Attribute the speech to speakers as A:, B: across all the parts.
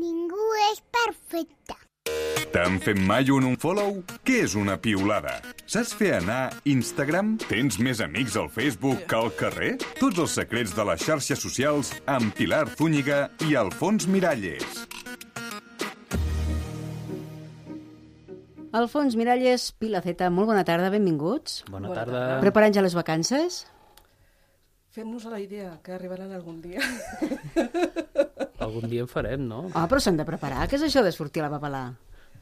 A: Ningú és perfecte.
B: T'han fet mai un unfollow? Què és una piulada? Saps fer anar Instagram? Tens més amics al Facebook que al carrer? Tots els secrets de les xarxes socials amb Pilar Zúñiga i Alfons Miralles.
C: Alfons Miralles, Pilaceta, molt bona tarda, benvinguts.
D: Bona,
E: Bona
D: tarda.
E: tarda.
C: Preparant ja les vacances?
E: Fem-nos a la idea que arribaran algun dia.
D: Algun dia en farem, no?
C: Ah, però s'han de preparar. Què és això de sortir a la papalà?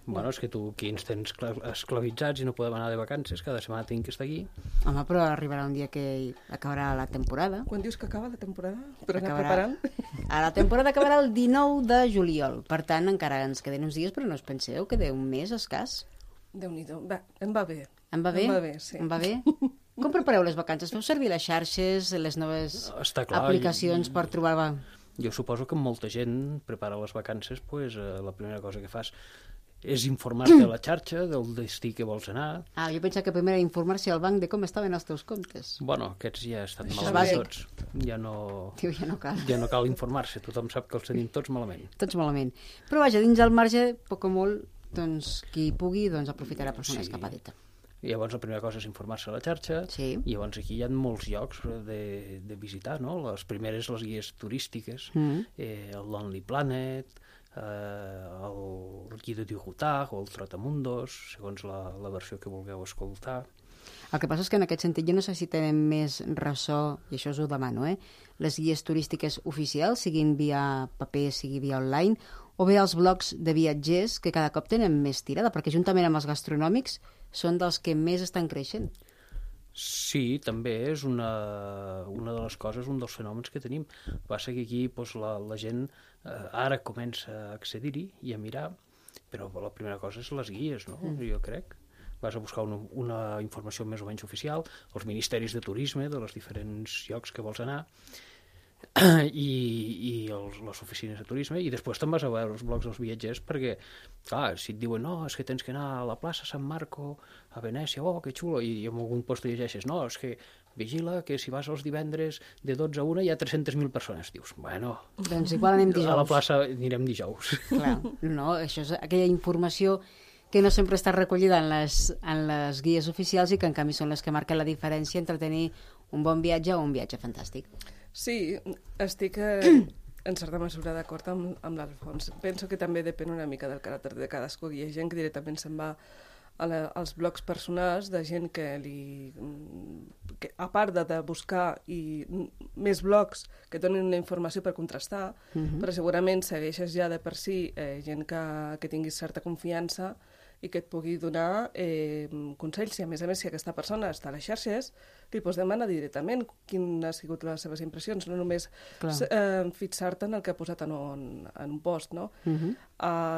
D: Bueno, és que tu aquí ens tens cla- esclavitzats i no podem anar de vacances. Cada setmana tinc que estar aquí.
C: Home, però arribarà un dia que acabarà la temporada.
E: Quan dius que acaba la temporada? Per anar
C: Acabarà-
E: preparant?
C: A la temporada acabarà el 19 de juliol. Per tant, encara ens queden uns dies, però no us penseu que de un mes escàs.
E: Déu-n'hi-do. Va, em va bé.
C: Em va bé?
E: Em va bé, sí.
C: Em va bé? Com prepareu les vacances? Feu servir les xarxes, les noves
D: Està clar,
C: aplicacions per trobar...
D: Jo suposo que molta gent prepara les vacances, pues, eh, la primera cosa que fas és informar-te a la xarxa del destí que vols anar.
C: Ah, jo pensava que primer era informar-se al banc de com estaven els teus comptes.
D: Bueno, aquests ja estan
C: Això
D: malament tots. Ja no,
C: Diu, ja no cal.
D: ja no cal informar-se, tothom sap que els tenim tots malament.
C: Tots malament. Però vaja, dins el marge, poc o molt, doncs, qui pugui, doncs, aprofitarà per fer una
D: Sí.
C: escapadeta.
D: I llavors la primera cosa és informar-se a la xarxa
C: Sí.
D: i llavors aquí hi ha molts llocs de, de visitar, no? Les primeres, les guies turístiques,
C: Mm.
D: eh, el Lonely Planet, eh, el, Guia de Diogotà o el Trotamundos, segons la, la versió que vulgueu escoltar.
C: El que passa és que en aquest sentit jo no sé si tenen més ressò, i això us ho demano, eh? les guies turístiques oficials, siguin via paper, sigui via online, o bé els blogs de viatgers que cada cop tenen més tirada, perquè juntament amb els gastronòmics són dels que més estan creixent.
D: Sí, també és una, una de les coses, un dels fenòmens que tenim. Passa que aquí doncs, la, la gent eh, ara comença a accedir-hi i a mirar, però la primera cosa és les guies, no? Mm. Jo crec. Vas a buscar una, una informació més o menys oficial, els ministeris de turisme de les diferents llocs que vols anar, i, i els, les oficines de turisme i després te'n vas a veure els blogs dels viatgers perquè, clar, si et diuen no, és que tens que anar a la plaça Sant Marco a Venècia, oh, que xulo i en algun post llegeixes, no, és que vigila que si vas els divendres de 12 a 1 hi ha 300.000 persones, dius, bueno
C: Doncs igual anem dijous.
D: a la plaça anirem dijous
C: Clar, no, això és aquella informació que no sempre està recollida en les, en les guies oficials i que en canvi són les que marquen la diferència entre tenir un bon viatge o un viatge fantàstic.
E: Sí, estic eh, en certa mesura d'acord amb, amb l'Alfons. Penso que també depèn una mica del caràcter de cadascú. Hi ha gent que directament se'n va a la, als blogs personals de gent que li... Que, a part de, de buscar i mm, més blogs que donin una informació per contrastar, però segurament segueixes ja de per si eh, gent que, que tinguis certa confiança i que et pugui donar eh, consells. I a més a més, si aquesta persona està a les xarxes, li pots demanar directament quines han sigut les seves impressions, no només eh, fixar-te en el que ha posat en un, en un post, no?
C: Uh -huh.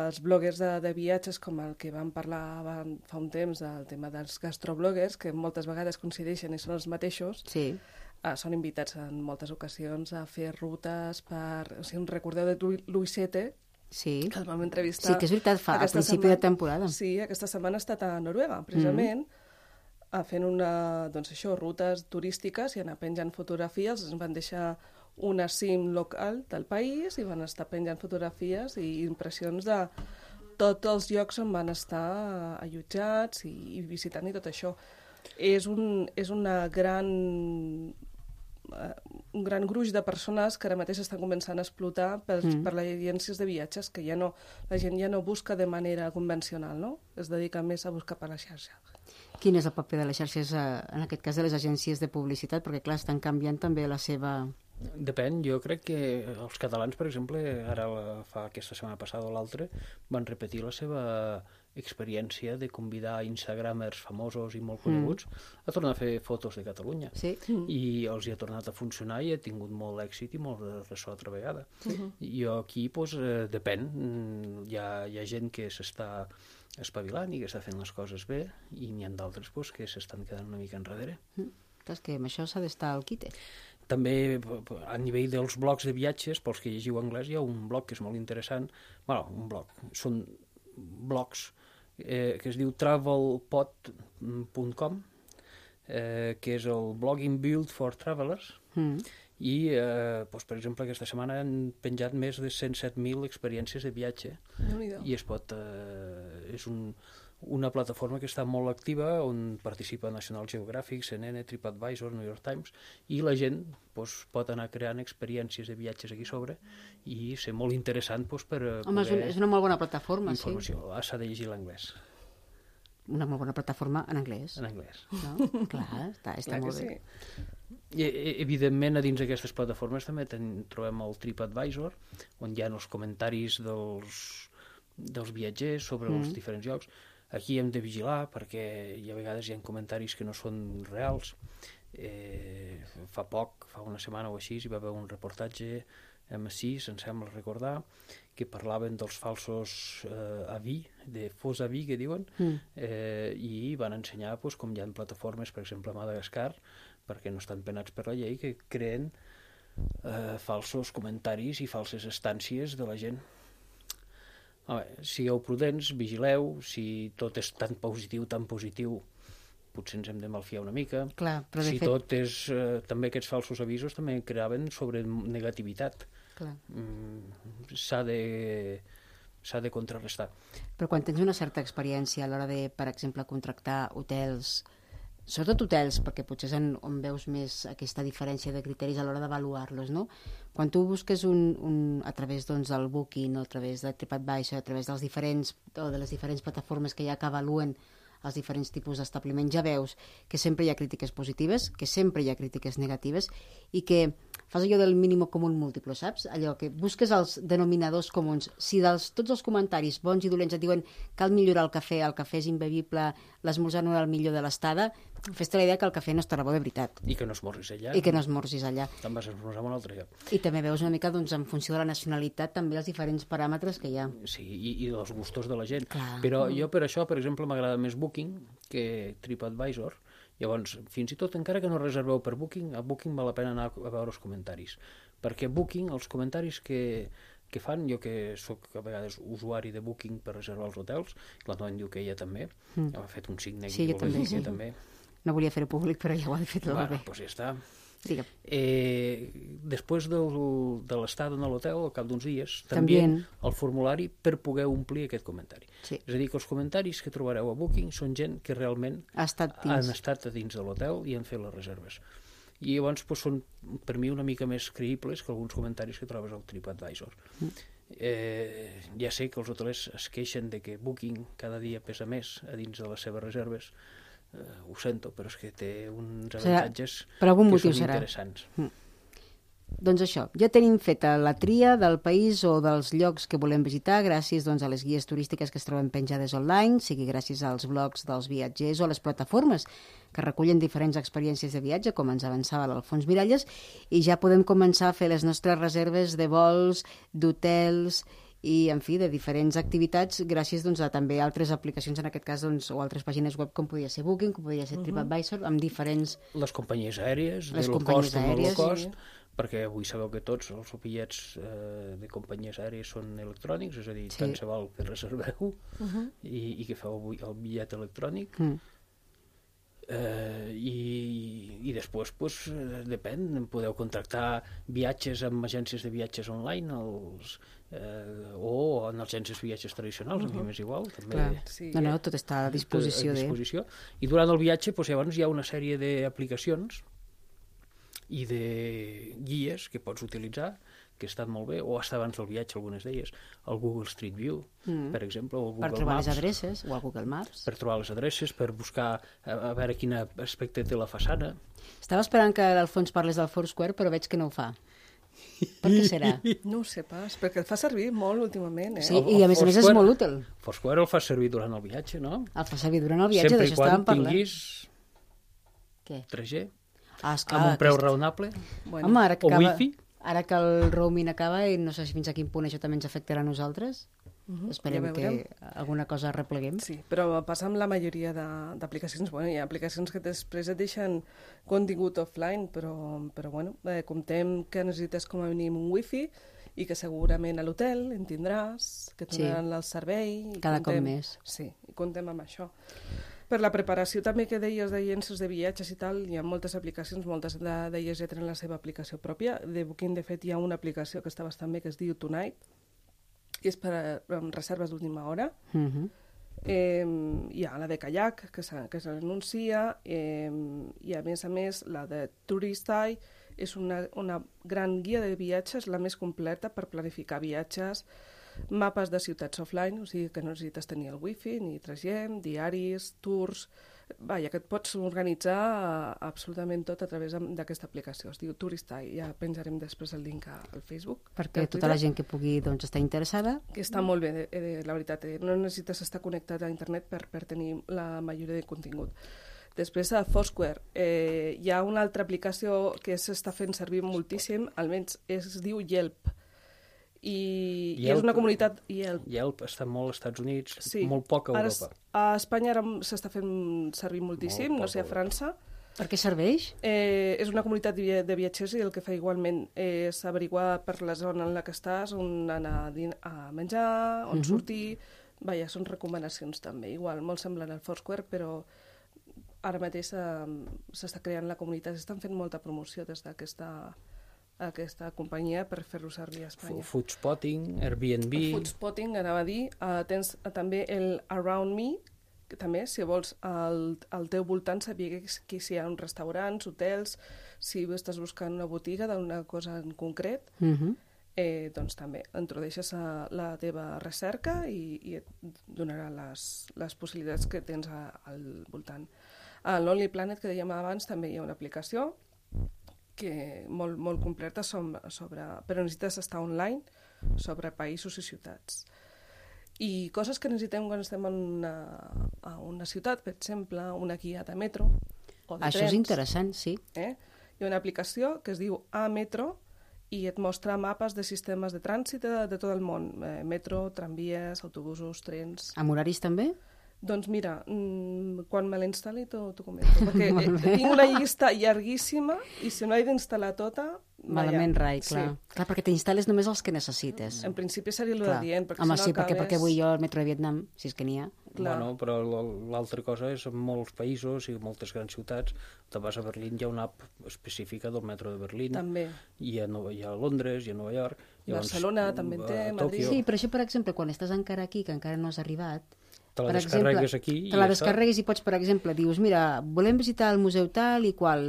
E: Els bloggers de, de viatges, com el que vam parlar van- fa un temps del tema dels gastrobloggers, que moltes vegades coincideixen i són els mateixos,
C: Sí.
E: eh, són invitats en moltes ocasions a fer rutes per... O sigui, un recordeu de Lu- Luisete,
C: Sí.
E: que el vam entrevistar...
C: Sí, que és veritat, fa- a principi de temporada.
E: Sí, aquesta setmana ha estat a Noruega, precisament, mm. fent una, doncs això, rutes turístiques i anar penjant fotografies, ens van deixar una sim local del país i van estar penjant fotografies i impressions de tots els llocs on van estar allotjats i, i visitant i tot això. És, un, és una gran un gran gruix de persones que ara mateix estan començant a explotar per, mm. per les agències de viatges, que ja no, la gent ja no busca de manera convencional, no? Es dedica més a buscar per la xarxa.
C: Quin és el paper de les xarxes, eh, en aquest cas de les agències de publicitat? Perquè, clar, estan canviant també la seva...
D: Depèn, jo crec que els catalans, per exemple, ara fa aquesta setmana passada o l'altra, van repetir la seva experiència de convidar instagramers famosos i molt coneguts a tornar a fer fotos de Catalunya.
C: Sí?
D: I els hi ha tornat a funcionar i ha tingut molt èxit i molt de ressò altra vegada. Jo aquí, doncs, eh, depèn. Mm, Hi ha, hi ha gent que s'està espavilant i que està fent les coses bé i n'hi ha d'altres doncs, que s'estan quedant una mica enrere.
C: Mm. És que amb això s'ha d'estar al quite.
D: També a nivell dels blogs de viatges, pels que llegiu anglès, hi ha un blog que és molt interessant. bueno, un blog, són blogs eh, que es diu travelpod.com eh, que és el blogging build for travelers
C: Mm.
D: i, eh, doncs, per exemple, aquesta setmana han penjat més de 107.000 experiències de viatge
E: Déu-n'hi-do.
D: i es pot... Eh, és un, una plataforma que està molt activa on participa National Geographic, CNN, TripAdvisor, New York Times i la gent doncs, pot anar creant experiències de viatges aquí sobre i ser molt interessant doncs, per eh,
C: Home, és, un, és una molt bona plataforma, sí.
D: informació. Ah, S'ha de llegir l'anglès,
C: Una molt bona plataforma en anglès.
D: en anglès.
C: No? Clar, està, està
E: Clar
C: molt
E: sí.
C: bé.
D: I, e- evidentment, a dins d'aquestes plataformes també ten, trobem el TripAdvisor, on hi ha els comentaris dels, dels viatgers sobre mm. els diferents llocs. Aquí hem de vigilar perquè hi ha vegades hi ha comentaris que no són reals. Eh, fa poc, fa una setmana o així, hi va haver un reportatge a M6, em sembla recordar, que parlaven dels falsos eh, avis, de fos avis que diuen,
C: Mm.
D: eh, i van ensenyar pues, com hi ha plataformes, per exemple a Madagascar, perquè no estan penats per la llei, que creen eh, falsos comentaris i falses estàncies de la gent. Home, sigueu prudents, vigileu, si tot és tan positiu, tan positiu, potser ens hem de malfiar una mica.
C: Clar, però
D: si
C: fet...
D: tot és... Eh, també aquests falsos avisos també creaven sobre negativitat.
C: Clar.
D: Mm, S'ha de s'ha de contrarrestar.
C: Però quan tens una certa experiència a l'hora de, per exemple, contractar hotels, sobretot hotels, perquè potser és en, on veus més aquesta diferència de criteris a l'hora d'avaluar-los, no? Quan tu busques un, un, a través doncs, del Booking o a través de TripAdvisor, a través dels diferents, o de les diferents plataformes que ha que avaluen els diferents tipus d'establiments, ja veus que sempre hi ha crítiques positives, que sempre hi ha crítiques negatives i que fas allò del mínim comú múltiple, saps? Allò que busques els denominadors comuns. Si dels tots els comentaris bons i dolents et diuen cal millorar el cafè, el cafè és imbevible, l'esmorzar no era el millor de l'estada, fes-te la idea que el cafè no estarà bo de veritat
D: I que no es morris allà.
C: i que no esmorzis allà.
D: Te'n vas esmorzar en un altre lloc.
C: I també veus una mica, doncs, en funció de la nacionalitat, també els diferents paràmetres que hi ha.
D: Sí, i, i dels gustos de la gent.
C: Clar.
D: Però jo per això, per exemple, m'agrada més Booking que TripAdvisor. Llavors, fins i tot encara que no reserveu per Booking, a Booking val la pena anar a veure els comentaris. Perquè Booking, els comentaris que, que fan, jo que sóc a vegades usuari de Booking per reservar els hotels, la em diu que ella també, mm. ha fet un signe
C: Sí, jo també, sí.
D: també.
C: No volia fer-ho públic, però ja ho ha fet tot
D: Bueno,
C: bé.
D: doncs ja està.
C: Digue'm.
D: Eh, després del, de l'estada en l'hotel, al cap d'uns dies,
C: t'envien
D: el formulari per poder omplir aquest comentari.
C: Sí.
D: És a dir, que els comentaris que trobareu a Booking són gent que realment
C: Ha estat
D: han
C: dins.
D: estat a dins de l'hotel i han fet les reserves. I llavors doncs, són, per mi, una mica més creïbles que alguns comentaris que trobes al TripAdvisor.
C: Mm.
D: Eh, ja sé que els hotelers es queixen de que Booking cada dia pesa més a dins de les seves reserves, eh, ho sento, però és que té uns avantatges
C: per algun
D: que són
C: serà.
D: interessants.
C: Doncs això, ja tenim feta la tria del país o dels llocs que volem visitar gràcies doncs, a les guies turístiques que es troben penjades online, sigui gràcies als blogs dels viatgers o a les plataformes que recullen diferents experiències de viatge, com ens avançava l'Alfons Miralles, i ja podem començar a fer les nostres reserves de vols, d'hotels i, en fi, de diferents activitats gràcies doncs, a també altres aplicacions, en aquest cas, doncs, o altres pàgines web com podia ser Booking, com podia ser TripAdvisor, amb diferents...
D: les companyies aèries,
C: Les
D: de low cost no low cost, perquè avui sabeu que tots els bitllets eh, de companyies aèries són electrònics, és a dir,
C: Sí.
D: tant se val que reserveu i, i que feu avui el bitllet electrònic.
C: Mm.
D: Eh, i, I després, pues, eh, depèn, podeu contractar viatges amb agències de viatges online els, eh, o en agències de viatges tradicionals, a mi m'és igual, també
C: Clar.
E: Sí.
C: No, no, tot està a disposició
D: a
C: de...
D: disposició. I durant el viatge doncs, llavors hi ha una sèrie d'aplicacions i de guies que pots utilitzar que estan molt bé, o hasta abans del viatge algunes d'elles, el Google Street View,
C: Mm.
D: per exemple, o el Google
C: Per trobar
D: Maps,
C: les adreces o al Google Maps.
D: per trobar les adreces, per buscar a, a veure quin aspecte té la façana.
C: Estava esperant que l'Alfons parles del Foursquare, però veig que no ho fa. Per què serà?
E: No ho sé pas, perquè el fa servir molt últimament, eh?
C: Sí,
D: El-
C: i a més a més és molt útil.
D: Foursquare el fa servir durant el viatge, no?
C: El fa servir durant el viatge,
D: Sempre i
C: d'això
D: quan
C: estàvem parlant.
D: tinguis
C: Què?
D: 3G,
C: Ah, esclar,
D: amb un preu
C: aquest-
D: raonable,
E: Bueno,
C: Home, ara que,
D: o
C: acaba,
D: wifi.
C: ara que el roaming acaba, i no sé si fins a quin punt això també ens afectarà a nosaltres,
E: Mhm,
C: esperem
E: ja
C: que alguna cosa repleguem.
E: Sí, però passa amb la majoria de- d'aplicacions. Bueno, hi ha aplicacions que després et deixen contingut offline, però, però bueno, eh, comptem que necessites com a mínim un wifi i que segurament a l'hotel en tindràs, que et
C: Sí.
E: donaran el servei. i
C: Cada cop
E: comptem-
C: més.
E: Sí, i comptem amb això. Per la preparació també que deies d'agències de viatges i tal, hi ha moltes aplicacions, moltes de- d'elles ja tenen la seva aplicació pròpia. De Booking, de fet, hi ha una aplicació que està bastant bé que es diu Tonight, i és per a em, reserves d'última hora.
C: Uh -huh.
E: Eh, hi ha la de Kayak, que se, que se l'anuncia, eh, i a més a més la de Tourist Eye és una, una gran guia de viatges, la més completa per planificar viatges, mapes de ciutats offline, o sigui que no necessites tenir el wifi, ni 3G, diaris, tours... Vaja, que et pots organitzar eh, absolutament tot a través d'aquesta aplicació. Es diu Tourist Eye, ja penjarem després el link al Facebook.
C: Perquè tota la gent que pugui doncs, estar interessada...
E: que està molt bé, eh, eh, la veritat. Eh? No necessites estar connectat a internet per, per tenir la majoria de contingut. Després a Foursquare eh, hi ha una altra aplicació que s'està fent servir moltíssim, almenys es diu Yelp. I, i és
D: Yelp.
E: una comunitat... Yelp.
D: Yelp està molt als Estats Units,
E: Sí.
D: molt poc a
E: Ara
D: Europa.
E: s- a Espanya ara s'està fent servir moltíssim,
D: Molt
E: no sé, a França.
C: Per què serveix?
E: Eh, és una comunitat de, de viatgers i el que fa igualment és averiguar per la zona en la que estàs on anar a, din a menjar, on uh -huh. sortir... Vaja, són recomanacions també, igual, molt semblant al Foursquare, però ara mateix eh, s'està creant la comunitat, s'estan fent molta promoció des d'aquesta aquesta companyia per fer-lo servir a Espanya.
D: Food Spotting, Airbnb...
E: Foodspotting, anava a dir, uh, tens uh, també el Around Me, que també, si vols al, al teu voltant saber que, que si hi ha uns restaurants, hotels, si estàs buscant una botiga d'una cosa en concret,
C: Uh -huh.
E: eh, doncs també introdueixes a la teva recerca i, i et donarà les, les possibilitats que tens a, al voltant. A Lonely Planet, que dèiem abans, també hi ha una aplicació que molt, molt completa sobre, sobre, però necessites estar online sobre països i ciutats. I coses que necessitem quan estem en una, a una ciutat, per exemple, una guia de metro o de
C: Això és
E: trens.
C: interessant, sí.
E: Eh? Hi ha una aplicació que es diu A-Metro i et mostra mapes de sistemes de trànsit de, de tot el món. Eh, metro, tramvies, autobusos, trens...
C: Amb horaris també?
E: Doncs mira, mm, quan me l'instal·li t'ho comento, perquè eh, tinc una llista llarguíssima i si no he d'instal·lar tota...
C: Malament rai, clar.
E: Sí.
C: Clar, perquè t'instal·les només els que necessites.
E: En principi seria el
C: Clar.
E: adient, perquè
C: Home,
E: si no
C: sí, perquè,
E: acabes...
C: perquè vull jo el metro de Vietnam, si és que n'hi ha.
E: Clar.
D: Bueno, però l'altra cosa és en molts països i moltes grans ciutats, te vas a Berlín, hi ha una app específica del metro de Berlín,
E: També.
D: i a, Nova, ha a Londres, i a Nova York...
E: Barcelona també en té,
D: a
E: Madrid.
C: Sí, però això, per exemple, quan estàs encara aquí, que encara no has arribat...
D: Te la
C: per
D: descarregues aquí i
C: Te la
D: ja està.
C: descarregues i pots, per exemple, dius, mira, volem visitar el museu tal i qual.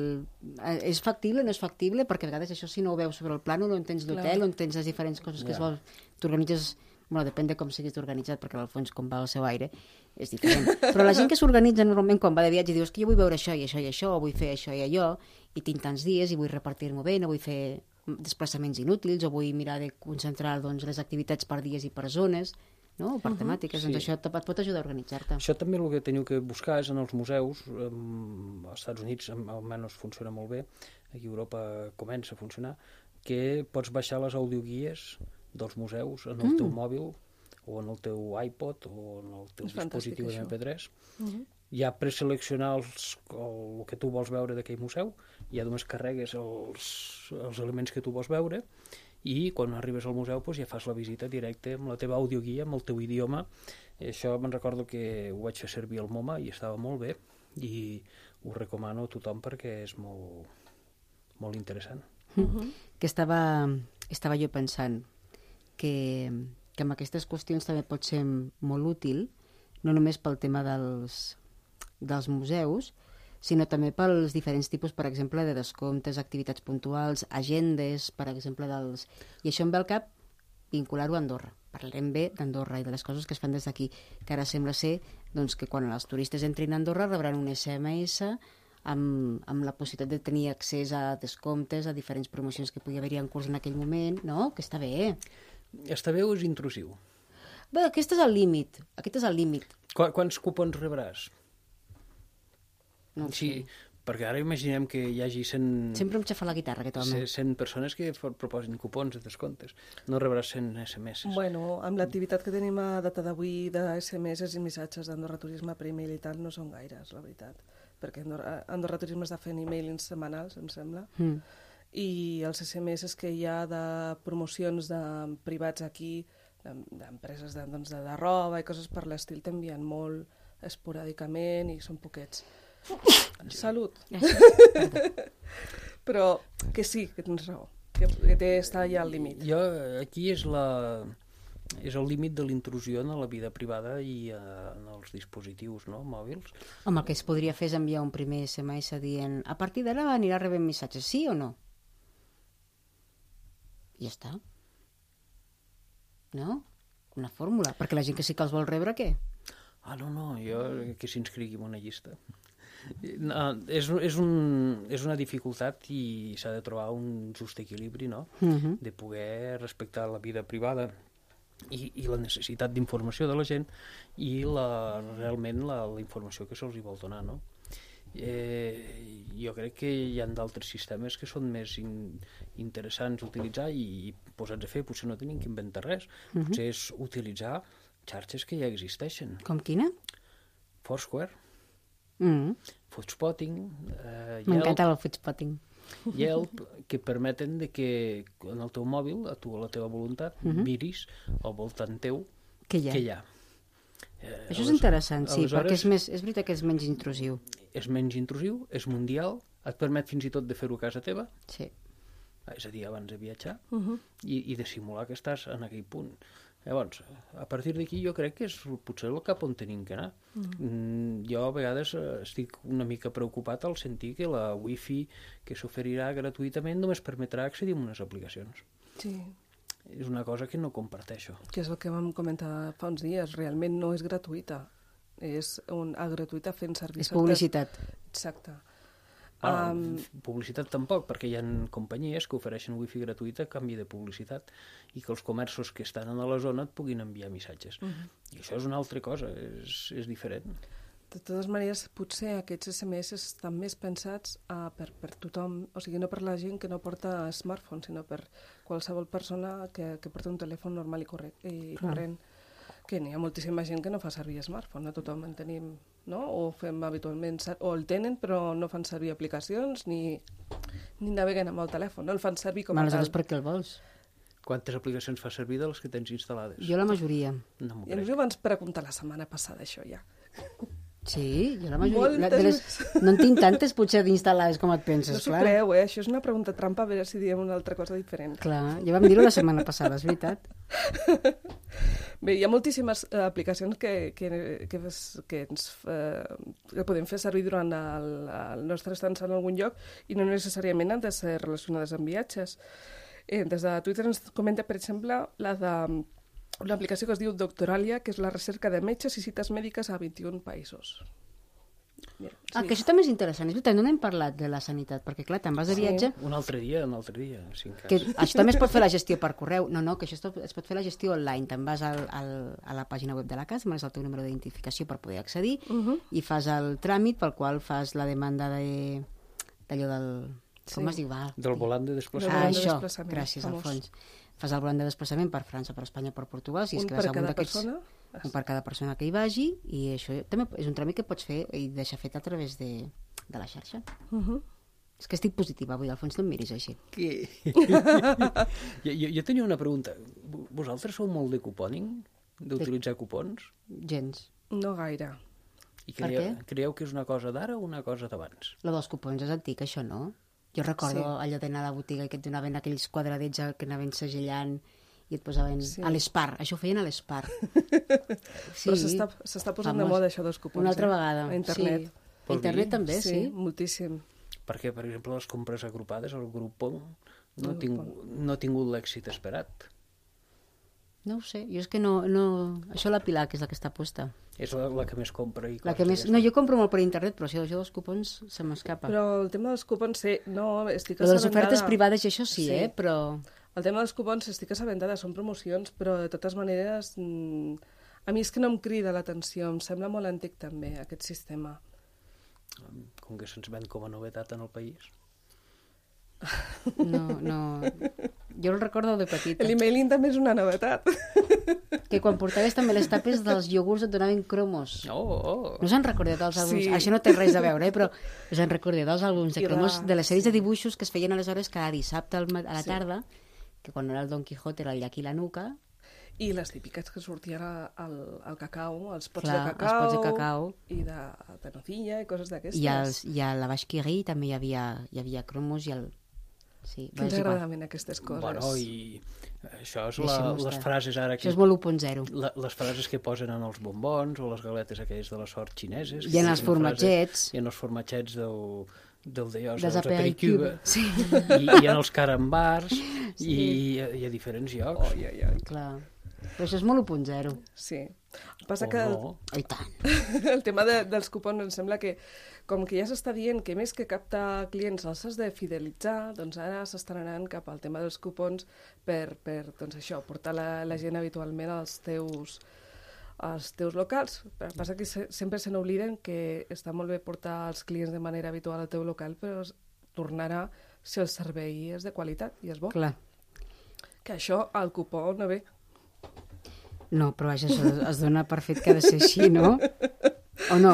C: Eh, És factible, no és factible? Perquè a vegades això si no ho veus sobre el plano, no entens l'hotel, no entens les diferents coses que es vol... T'organitzes bueno, depèn de com siguis organitzat, perquè al fons com va el seu aire és diferent. Però la gent que s'organitza normalment quan va de viatge dius que jo vull veure això i això i això, o vull fer això i allò, i tinc tants dies i vull repartir-m'ho bé, no vull fer desplaçaments inútils, o vull mirar de concentrar doncs, les activitats per dies i per zones, no? o per temàtiques,
D: sí.
C: doncs això et pot ajudar a organitzar-te.
D: Això també el que teniu que buscar és en els museus, um, als Estats Units almenys funciona molt bé, aquí a Europa comença a funcionar, que pots baixar les audioguies dels museus en el teu mòbil o en el teu iPod o en el teu
E: És
D: dispositiu
E: això.
D: MP3. Ja preseleccionar els, el, el que tu vols veure d'aquell museu, ja només carregues els, els elements que tu vols veure i quan arribes al museu doncs, ja fas la visita directa amb la teva audioguia, amb el teu idioma. I això me'n recordo que ho vaig fer servir al MoMA i estava molt bé i ho recomano a tothom perquè és molt, molt interessant.
C: que estava, estava jo pensant que, que amb aquestes qüestions també pot ser molt útil, no només pel tema dels, dels museus, sinó també pels diferents tipus, per exemple, de descomptes, activitats puntuals, agendes, per exemple, dels... I això em ve al cap vincular-ho a Andorra. Parlarem bé d'Andorra i de les coses que es fan des d'aquí, que ara sembla ser doncs, que quan els turistes entrin a Andorra rebran un SMS amb, amb la possibilitat de tenir accés a descomptes, a diferents promocions que pugui haver-hi en curs en aquell moment, no? Que està bé.
D: Bé o és intrusiu?
C: Bé, aquest és el límit, aquest és el límit.
D: Qu quants cupons rebràs?
C: No
D: sí, perquè ara imaginem que hi hagi 100,
C: Sempre em xafa la guitarra, aquest home.
D: 100 persones que proposin cupons de descomptes. No rebràs 100 SMS.
E: Bueno, amb l'activitat que tenim a data d'avui de SMS i missatges d'Andorra Turisme per e-mail i tal no són gaires, la veritat. Perquè Andorra, Andorra Turisme està fent e-mailings setmanals, em sembla.
C: Mm.
E: I els SMS que hi ha de promocions de privats aquí, d'em- d'empreses de, doncs, de, de roba i coses per l'estil, t'envien molt esporàdicament i són poquets. Salut. Però que sí, que tens raó, que, que té, està ja al límit.
D: Jo, aquí és la és el límit de l'intrusió en la vida privada i eh, en els dispositius no, mòbils.
C: Home, el que es podria fer és enviar un primer SMS dient a partir d'ara anirà rebent missatges, sí o no? I ja està. No? Una fórmula. Perquè la gent que sí que els vol rebre, què?
D: Ah, no, no, jo que s'inscrigui en una llista. No, és, és, un, és una dificultat i s'ha de trobar un just equilibri, no?
C: Mhm.
D: De poder respectar la vida privada i, i la necessitat d'informació de la gent i la, realment la, la informació que se'ls hi vol donar, no? Eh, jo crec que hi ha d'altres sistemes que són més in, interessants d'utilitzar i, i posats a fer, potser no tenim que inventar res, potser és utilitzar xarxes que ja existeixen.
C: Com quina?
D: Foursquare,
C: Mm.
D: Foodspotting, eh,
C: M'encanta el foodspotting.
D: Yelp, que permeten de que en el teu mòbil, a tu a la teva voluntat, miris al voltant teu
C: Què hi ha?
D: què hi ha. Eh,
C: Això és interessant, sí, perquè és, més, és veritat que és menys intrusiu.
D: és menys intrusiu, és mundial, et permet fins i tot de fer-ho a casa teva,
C: Sí.
D: és a dir, abans de viatjar,
E: Uh -huh.
D: i, i de simular que estàs en aquell punt. Llavors, a partir d'aquí jo crec que és potser el cap on tenim que anar. Mm. Jo a vegades eh, estic una mica preocupat al sentir que la wifi que s'oferirà gratuïtament només permetrà accedir a unes aplicacions.
E: Sí,
D: És una cosa que no comparteixo.
E: que és el que vam comentar fa uns dies. Realment no és gratuïta. És un, a gratuïta fent servir...
C: És
E: certes-
C: publicitat.
E: Exacte.
D: Ah,
E: Um,
D: publicitat tampoc, perquè hi ha companyies que ofereixen wifi gratuïta a canvi de publicitat i que els comerços que estan a la zona et puguin enviar missatges. Uh -huh. I això és una altra cosa, és, és diferent.
E: De totes maneres, potser aquests SMS estan més pensats uh, per, per tothom, o sigui, no per la gent que no porta smartphone, sinó per qualsevol persona que, que porta un telèfon normal i, correct, i
C: Clar.
E: corrent. Que n'hi ha moltíssima gent que no fa servir smartphone, no tothom en tenim, no? O fem habitualment, o el tenen però no fan servir aplicacions ni, ni naveguen amb el telèfon, no el fan servir com a
C: Aleshores,
E: tal.
C: per què el vols?
D: Quantes aplicacions fa servir de les que tens instal·lades?
C: Jo la majoria.
D: No m'ho
E: I ens ho vam preguntar la setmana passada, això ja.
C: Sí, jo la majoria. La, de
E: Moltes
C: les... No en tinc tantes, potser, d'instal·lades com et penses,
E: No
C: clar.
E: creu, eh? Això és una pregunta trampa, a veure si diem una altra cosa diferent.
C: Clar, ja vam dir-ho la setmana passada, és veritat.
E: Bé, hi ha moltíssimes eh, aplicacions que, que, que, que, ens, eh, que podem fer servir durant el, el nostre estança en algun lloc i no necessàriament han de ser relacionades amb viatges. Eh, des de Twitter ens comenta, per exemple, la de una aplicació que es diu Doctoralia, que és la recerca de metges i cites mèdiques a 21 països. Mira,
C: Ah, que això també és interessant. És veritat, no n'hem parlat de la sanitat, perquè clar, te'n vas de
E: Sí.
C: viatge...
D: Un altre dia, un altre dia, si en cas.
C: Que això també es pot fer la gestió per correu. No, no, que això es pot- es pot fer la gestió online. Te'n vas al, al, a la pàgina web de la casa, demanes el teu número d'identificació per poder accedir
E: Uh -huh.
C: i fas el tràmit pel qual fas la demanda de d'allò del... Com
E: Sí.
C: es diu? Va,
D: Del volant de desplaçament.
C: Ah,
E: volant de
C: això,
E: desplaçament,
C: gràcies,
E: famós.
C: Alfons. Fas el volant de desplaçament per França, per Espanya, per Portugal, si és
E: Un
C: que
E: per
C: vas a un
E: cada
C: d'aquests...
E: persona.
C: Un per cada persona que hi vagi, i això també és un tràmit que pots fer i deixar fet a través de, de la xarxa.
E: Uh -huh.
C: És que estic positiva avui, Alfons, no em miris així.
D: Que... jo, jo, jo tenia una pregunta. Vo- Vosaltres sou molt de cupòning? D'utilitzar cupons?
C: Gens.
E: No gaire.
D: I
C: Per
D: creieu,
C: què?
D: creieu que és una cosa d'ara o una cosa d'abans?
C: Lo dels cupons és antic, això, no? Jo recordo
E: Sí.
C: allò d'anar a la botiga i que et donaven aquells quadradets que anaven segellant i et posaven
E: Sí.
C: a l'espar. Això ho feien a l'espar. Sí.
E: Però s'està s'està posant de
C: Famós.
E: moda això dels cupons.
C: Una altra
E: eh?
C: vegada.
E: A internet.
C: Sí. Internet
D: dir?
C: també, sí.
E: moltíssim.
D: Perquè, per exemple, les compres agrupades, el Groupon, no, ha tingut, no ha tingut l'èxit esperat.
C: No ho sé, jo és que no... no... Això la Pilar, que és la que està puesta.
D: És la, la que més compra i
C: La que més... No, jo compro molt per internet, però això, això dels cupons se m'escapa.
E: Però el tema dels cupons, sí, no, estic
C: de les ofertes privades i això sí,
E: Sí.
C: eh? Però...
E: El tema dels cupons, estic assabentada, són promocions, però de totes maneres, mm, a mi és que no em crida l'atenció, em sembla molt antic també, aquest sistema.
D: Com que se'ns ven com a novetat en el país.
C: No, no... Jo el recordo de petita.
E: L'emailing també és una novetat.
C: Que quan portaves també les tapes dels iogurts et donaven cromos.
D: Oh, oh.
C: No us en recordeu dels àlbums?
E: Sí.
C: Això no té res a veure, eh? però us en recordeu dels àlbums de cromos de les sèries de dibuixos que es feien aleshores cada dissabte a la
E: Sí.
C: tarda, que quan era el Don Quijote era el llac i la nuca,
E: I les típiques que sortien al, al cacau, els pots
C: Clar,
E: de
C: els
E: cacau,
C: pots de cacau.
E: i de, de nocilla i coses d'aquestes.
C: I, els, i a la Baix Quirri també hi havia, hi havia cromos i el... Sí,
E: Que ens
C: és igual.
E: aquestes coses.
D: Bueno, i això és la, les frases ara
C: Això
D: que...
C: és molt 1.0.
D: La, les frases que posen en els bombons o les galetes aquelles de la sort xineses.
C: I en els formatgets.
D: Frase, I en els formatgets del, del de
C: Des
D: dels
C: apericuba. Sí.
D: I, I en els carambars i, i, a diferents llocs.
E: Ai, ai, ai.
C: Clar. Però això és molt 1.0.
E: Sí. El passa
D: O
E: que el,
D: no.
C: I tant.
E: el tema de, dels cupons em sembla que com que ja s'està dient que més que captar clients els has de fidelitzar, doncs ara s'estan anant cap al tema dels cupons per, per doncs això, portar la, la gent habitualment als teus als teus locals. Però passa que se, sempre se n'obliden que està molt bé portar els clients de manera habitual al teu local, però es tornarà si el servei és de qualitat i és bo.
C: Clar.
E: Que això al cupó no ve.
C: No, però vaja, això es dona per fet que ha de ser així, no? O no?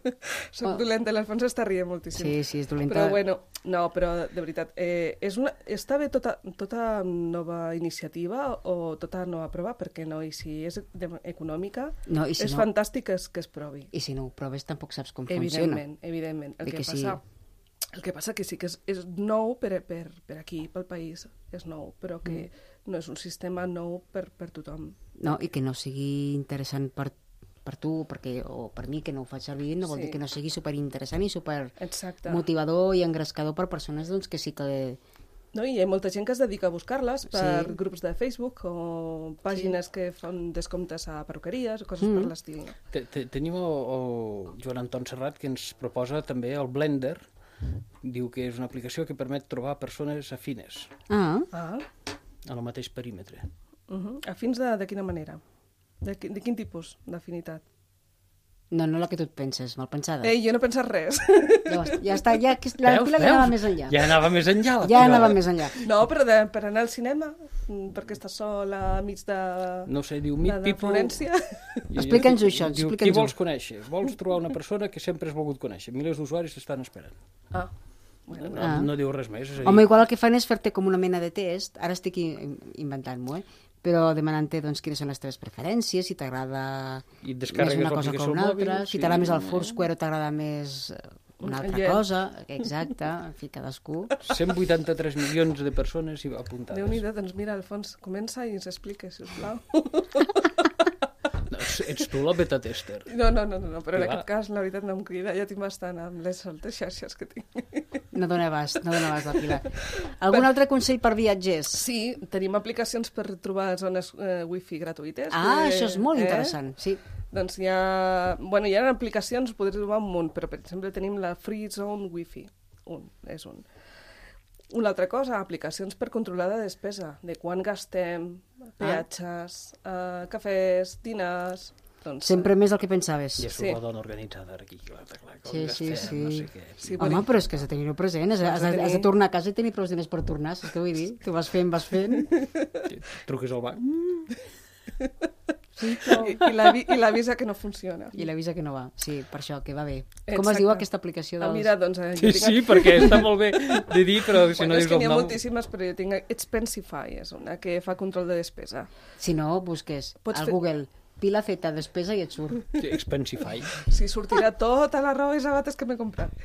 E: Soc oh. dolenta, l'Alfons està rient moltíssim.
C: Sí, sí, és dolenta.
E: Però bueno, no, però de veritat, eh, és una, està bé tota, tota nova iniciativa o tota nova prova, perquè no, i si és de, econòmica,
C: No, i si
E: és
C: no-
E: fantàstic que es, que es provi.
C: I si no ho proves tampoc saps com funciona.
E: Evidentment, evidentment. El
C: I
E: que,
C: que sí.
E: passa, el que passa que sí que és, és nou per, per, per aquí, pel país, és nou, però que
C: Mm.
E: no és un sistema nou per, per tothom.
C: No, i que no sigui interessant per, per tu perquè, o per mi, que no ho faig servir, no vol
E: Sí.
C: dir que no sigui superinteressant i super
E: Exacte.
C: motivador i engrescador per persones doncs, que sí que...
E: No? I hi ha molta gent que es dedica a buscar-les per
C: Sí.
E: grups de Facebook o pàgines que fan descomptes a perruqueries o coses
C: Mm.
E: per l'estil.
D: Te- te- Tenim el, el Joan Anton Serrat que ens proposa també el Blender. Diu que és una aplicació que permet trobar persones afines
C: Ah,
E: Ah,
D: en el mateix perímetre.
E: uh -huh. afins de, de quina manera? De, de quin tipus d'afinitat?
C: no, no la que tu et penses, mal pensada.
E: Ei, jo no he pensat res.
C: Està- ja està, ja, que la
D: Veus?
C: pila ja
D: Veus?
C: anava més enllà.
D: Ja anava més enllà. la
C: ja
D: pilota.
C: anava més enllà.
E: no, però de, per anar al cinema, mm, perquè estàs sol a mig de,
D: No sé, diu
E: de
D: People...
E: Florència.
C: Explica'ns-ho, això,
D: Diu, qui
C: explica'ns-ho.
D: vols conèixer? Vols trobar una persona que sempre has volgut conèixer. Milers d'usuaris t'estan esperant.
E: Ah, bueno,
D: No,
C: Ah.
D: no diu res més. És a dir,
C: Home, igual el que fan és fer-te com una mena de test, ara estic in- inventant-m'ho, eh? Però demanant-te doncs, quines són les teves preferències, si t'agrada
D: I
C: més una cosa que
D: l'aplicació
C: una
D: al
C: altra,
D: mòbil,
C: si
D: sí.
C: t'agrada més el Foursquare o t'agrada més una altra
E: Llet.
C: cosa, exacte, en fi, cadascú.
D: 183 milions de persones hi apuntades.
E: Déu-n'hi-do, doncs mira, Alfons, comença i ens explica, si us plau.
D: No, ets- tu la beta tester.
E: No, no, no, no, no però en
D: Clar.
E: aquest cas, la veritat, no em crida, ja tinc bastant amb les altres xarxes que tinc.
C: No dona abast, no dona abast la pila. Algun altre consell per viatgers?
E: Sí, tenim aplicacions per trobar zones eh, wifi gratuïtes.
C: Ah,
E: que,
C: això és molt
E: eh,
C: interessant, sí.
E: Doncs hi ha... Bueno, hi ha aplicacions, podries trobar un munt, però per exemple tenim la Free Zone Wi-Fi. Un, és un. Una altra cosa, aplicacions per controlar la despesa, de quan gastem, peatges, eh, cafès, dinars... Doncs,
C: Sempre més del que pensaves.
D: I és
E: Sí.
D: dona organitzada aquí. Clar, clar,
C: Sí,
D: com
C: sí,
D: gastem,
C: sí.
D: No sé què.
E: Sí,
C: Home, però és que has de tenir-ho present, has, has, de, has de tornar a casa i tenir prou diners per tornar, saps què vull dir? Tu vas fent, vas fent...
D: Truques al banc.
C: Sí, però...
E: I, i l'avi- i l'avisa que no funciona.
C: I l'avisa que no va. Sí, per això, que va bé. Com
E: Exacte.
C: es diu aquesta aplicació
E: Ah,
C: dels...
E: mira, doncs... Eh,
D: Sí,
E: tinc
D: sí, perquè està molt bé de dir, però si
E: Bueno,
D: no
E: és
D: dius
E: que
D: el
E: n'hi ha
D: nom...
E: moltíssimes, però jo tinc Expensify, és una que fa control de despesa.
C: Si no, busques
E: Pots
C: al
E: fer-
C: Google Pila Z despesa i et surt.
D: Sí, Expensify.
E: Sí, sortirà tota la roba i sabates que m'he comprat.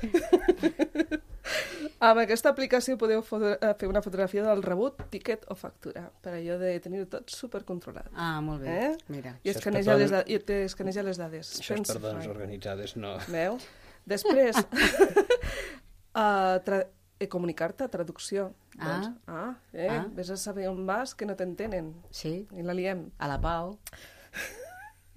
E: Amb aquesta aplicació podeu eh, fer una fotografia del rebut, tiquet o factura, per allò de tenir tot supercontrolat.
C: Ah, molt bé.
E: Eh?
C: Mira.
E: I escaneja les, da i escaneja les dades.
D: Això és per dones organitzades, no.
E: Veu? Després, uh, tra eh, comunicar-te, traducció.
C: Ah.
E: Doncs, ah, eh,
C: Ah.
E: vés a saber on vas que no t'entenen.
C: Sí,
E: I la liem,
C: a la Pau.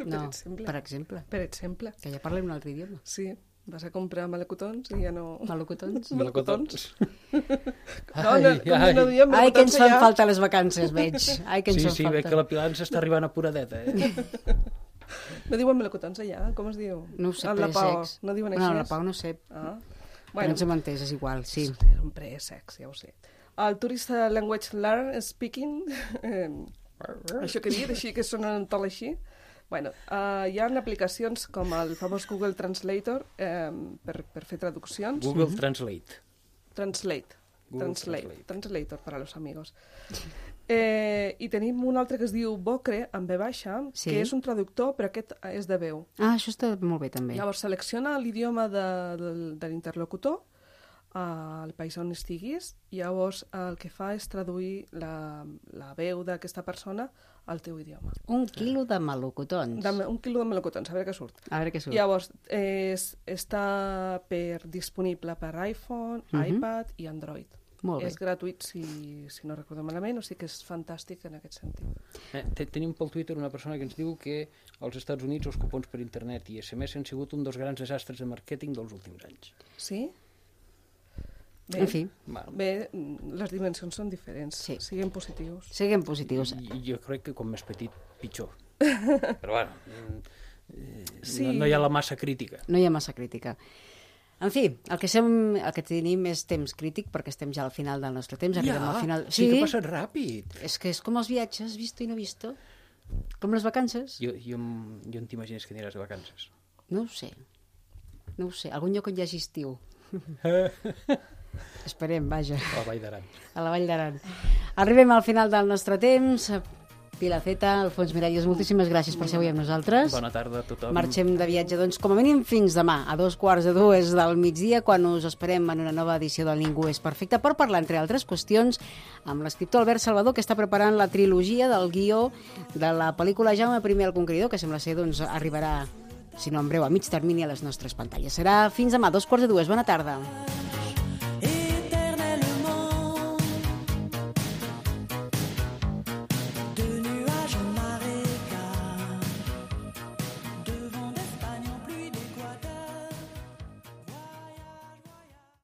E: Per
C: No,
E: exemple.
C: per exemple.
E: Per exemple.
C: Que ja parlem un altre idioma.
E: Sí, vas a comprar melocotons i ja no...
C: Melocotons.
E: Melocotons.
D: Ai,
E: No, no, com
D: ai.
E: no diem
C: Ai, que ens fan
E: allà.
C: falta les vacances, veig. Ai, que ens
D: Sí,
C: fan
D: sí,
C: falta.
D: veig que la Pilar ens està arribant apuradeta, eh?
E: No diuen melocotons allà? Com es diu?
C: No ho sé,
E: A la Pau. No diuen
C: Bueno,
E: així?
C: a la Pau no sé,
E: Ah.
C: però
E: Bueno,
C: ens hem entès, és igual, sí.
E: és un préssecs, ja ho sé. El Tourista Language Learn Speaking, eh, això que he dit, així que sona un tal així. Bueno, uh, hi ha aplicacions com el famós Google Translator eh, per, per fer traduccions.
D: Google Translate.
E: Translate.
D: Google
E: Translate.
D: Translate.
E: Translator para los amigos. Eh, I tenim un altre que es diu Bocre, amb B baixa,
C: Sí.
E: que és un traductor, però aquest és de veu.
C: Ah, això està molt bé, també.
E: Llavors selecciona l'idioma de, de, de l'interlocutor al país on estiguis, i llavors el que fa és traduir la, la veu d'aquesta persona al teu idioma.
C: Un quilo de melocotons.
E: De, un quilo de melocotons, a veure què surt.
C: A veure què surt.
E: Llavors, és, està per, disponible per iPhone,
C: Mhm.
E: iPad i Android.
C: Molt bé.
E: És gratuït, si, si no recordo malament, o sigui que és fantàstic en aquest sentit.
D: Eh, te- tenim pel Twitter una persona que ens diu que als Estats Units els cupons per internet i SMS han sigut un dels grans desastres de màrqueting dels últims anys.
E: Sí? Bé,
C: En fi,
E: Bé, mm, les dimensions són diferents.
C: Sí.
E: Siguem positius.
C: siguem positius.
D: i, jo crec que com més petit, pitjor. Però bueno, mm, eh,
E: Sí.
D: no, no hi ha la massa crítica.
C: No hi ha massa crítica. En fi, el que, sem, el que tenim és temps crític, perquè estem ja al final del nostre temps, arribem al final...
D: sí que ha passat ràpid.
C: És que és com els viatges, visto i no visto. Com les vacances.
D: Jo, jo, jo en t'imagines que aniràs de vacances.
C: No ho sé. No ho sé. Algun lloc on hi hagi estiu. Esperem, vaja.
D: A la Vall d'Aran.
C: A la Vall d'Aran. Arribem al final del nostre temps. Pilar Feta, Alfons Miralles, moltíssimes gràcies per ser avui amb nosaltres.
D: Bona tarda a tothom.
C: Marxem de viatge, doncs, com a mínim fins demà, a dos quarts de dues del migdia, quan us esperem en una nova edició del Ningú és perfecte, per parlar, entre altres qüestions, amb l'escriptor Albert Salvador, que està preparant la trilogia del guió de la pel·lícula Jaume I el Conqueridor, que sembla ser, doncs, arribarà, si no en breu, a mig termini a les nostres pantalles. Serà fins demà, a dos quarts de dues. Bona tarda.